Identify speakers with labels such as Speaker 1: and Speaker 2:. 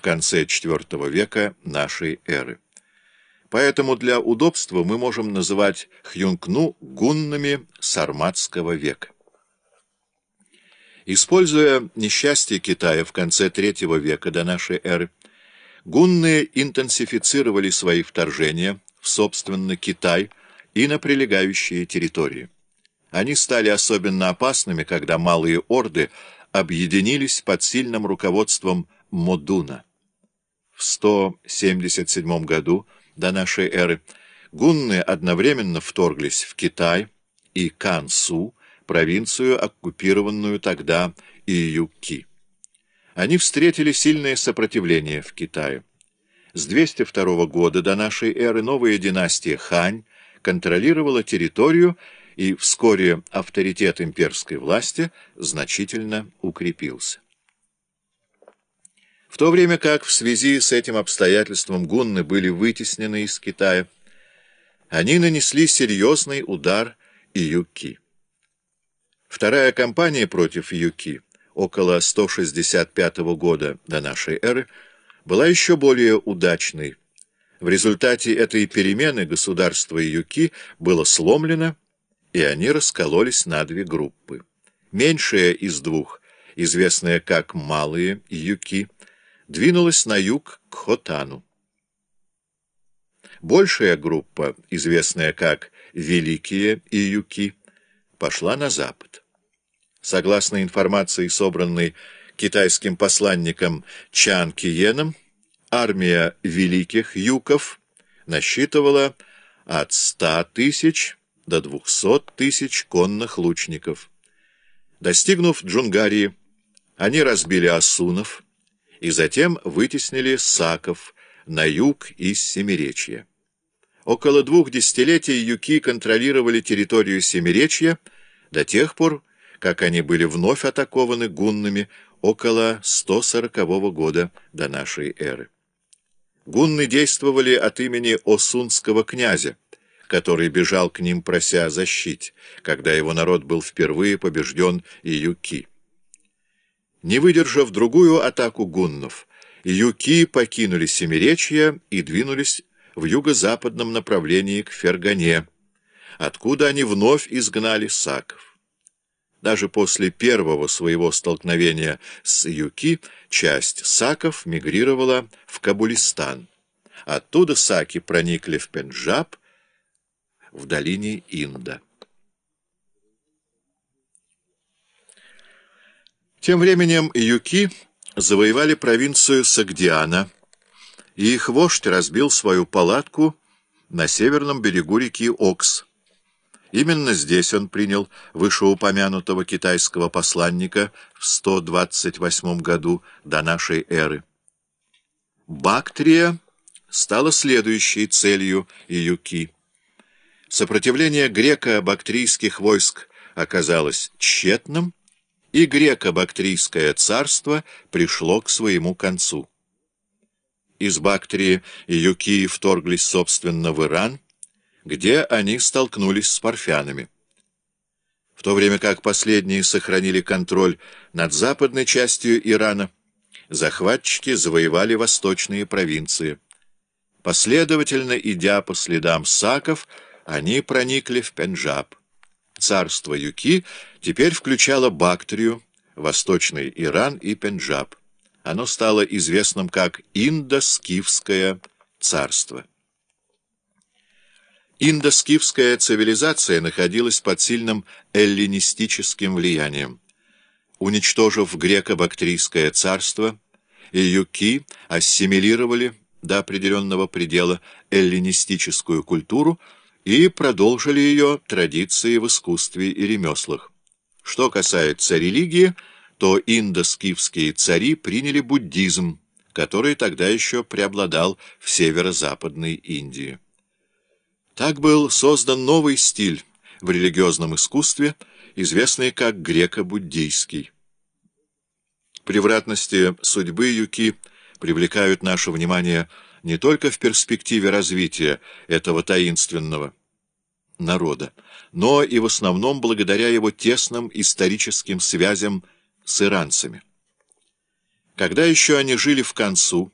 Speaker 1: в конце IV века нашей эры. Поэтому для удобства мы можем называть Хюнкну гуннами сарматского века. Используя несчастье Китая в конце III века до нашей эры, гунны интенсифицировали свои вторжения в, собственно, Китай и на прилегающие территории. Они стали особенно опасными, когда малые орды объединились под сильным руководством Модуна. В 177 году до нашей эры гунны одновременно вторглись в Китай и Кансу, провинцию, оккупированную тогда Июки. Они встретили сильное сопротивление в Китае. С 202 года до нашей эры новая династия Хань контролировала территорию, и вскоре авторитет имперской власти значительно укрепился. В то время как в связи с этим обстоятельством гунны были вытеснены из Китая, они нанесли серьезный удар Июки. Вторая кампания против Юки около 165 года до нашей эры была еще более удачной. В результате этой перемены государство Юки было сломлено, и они раскололись на две группы. Меньшая из двух, известная как Малые Юки, двинулась на юг к Хотану. Большая группа, известная как Великие Июки, пошла на запад. Согласно информации, собранной китайским посланником Чан Киеном, армия великих юков насчитывала от 100 тысяч до 200 тысяч конных лучников. Достигнув Джунгарии, они разбили асунов и затем вытеснили саков на юг из Семиречья. Около двух десятилетий юки контролировали территорию Семиречья до тех пор, как они были вновь атакованы гуннами около 140 года до нашей эры. Гунны действовали от имени Осунского князя, который бежал к ним, прося защить, когда его народ был впервые побежден Июки. Не выдержав другую атаку гуннов, Юки покинули Семиречье и двинулись в юго-западном направлении к Фергане, откуда они вновь изгнали саков. Даже после первого своего столкновения с Юки часть саков мигрировала в Кабулистан. Оттуда саки проникли в Пенджаб, в долине Инда. Тем временем Юки завоевали провинцию Сагдиана, и их вождь разбил свою палатку на северном берегу реки Окс, Именно здесь он принял вышеупомянутого китайского посланника в 128 году до нашей эры. Бактрия стала следующей целью Июки. Сопротивление греко-бактрийских войск оказалось тщетным, и греко-бактрийское царство пришло к своему концу. Из Бактрии Июки вторглись, собственно, в Иран, где они столкнулись с парфянами. В то время как последние сохранили контроль над западной частью Ирана, захватчики завоевали восточные провинции. Последовательно идя по следам саков, они проникли в Пенджаб. Царство Юки теперь включало Бактрию, Восточный Иран и Пенджаб. Оно стало известным как Индо-Скифское царство. Индоскифская цивилизация находилась под сильным эллинистическим влиянием. Уничтожив греко-бактрийское царство, юки ассимилировали до определенного предела эллинистическую культуру и продолжили ее традиции в искусстве и ремеслах. Что касается религии, то индоскифские цари приняли буддизм, который тогда еще преобладал в северо-западной Индии. Так был создан новый стиль в религиозном искусстве, известный как греко-буддийский. Превратности судьбы Юки привлекают наше внимание не только в перспективе развития этого таинственного народа, но и в основном благодаря его тесным историческим связям с иранцами. Когда еще они жили в концу,